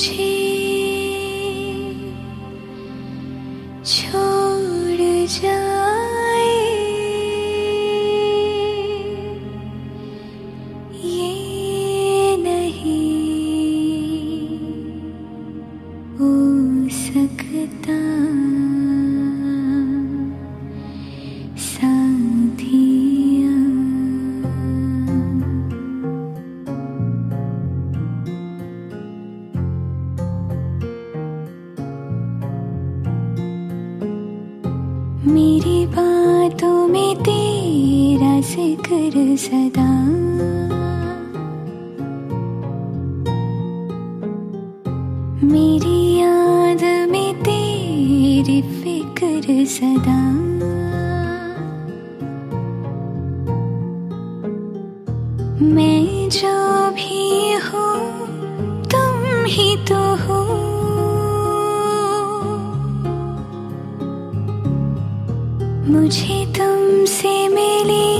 मुझे छोड़ जाए ज़िक्र सदा। मेरी याद में तेरी फ़िक्र सदा। मैं जो भी हूँ, तुम ही तो हो। मुझे तुमसे मिली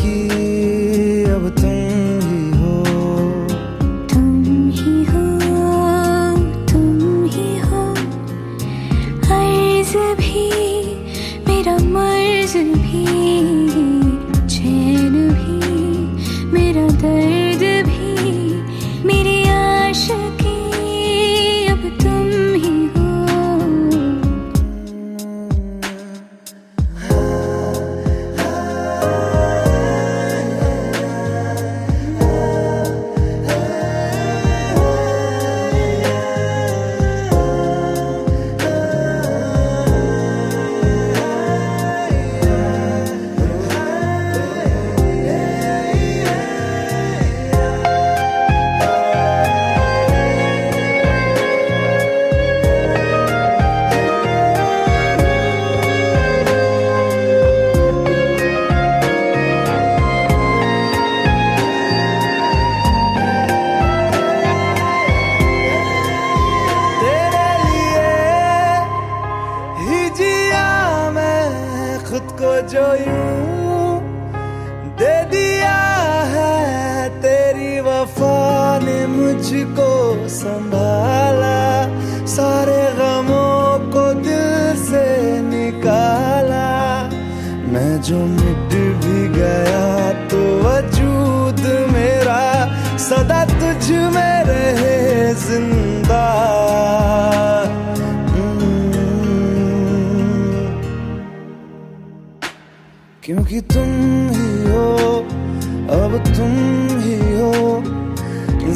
जो यूँ दे दिया है तेरी वफा ने मुझको संभाला, सारे गमों को दिल से निकाला। मैं जो मिट भी गया तो वजूद मेरा, सदा तुझ में रहे ज़िंदा। क्योंकि तुम ही हो अब तुम ही हो।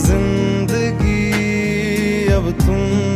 ज़िंदगी अब तुम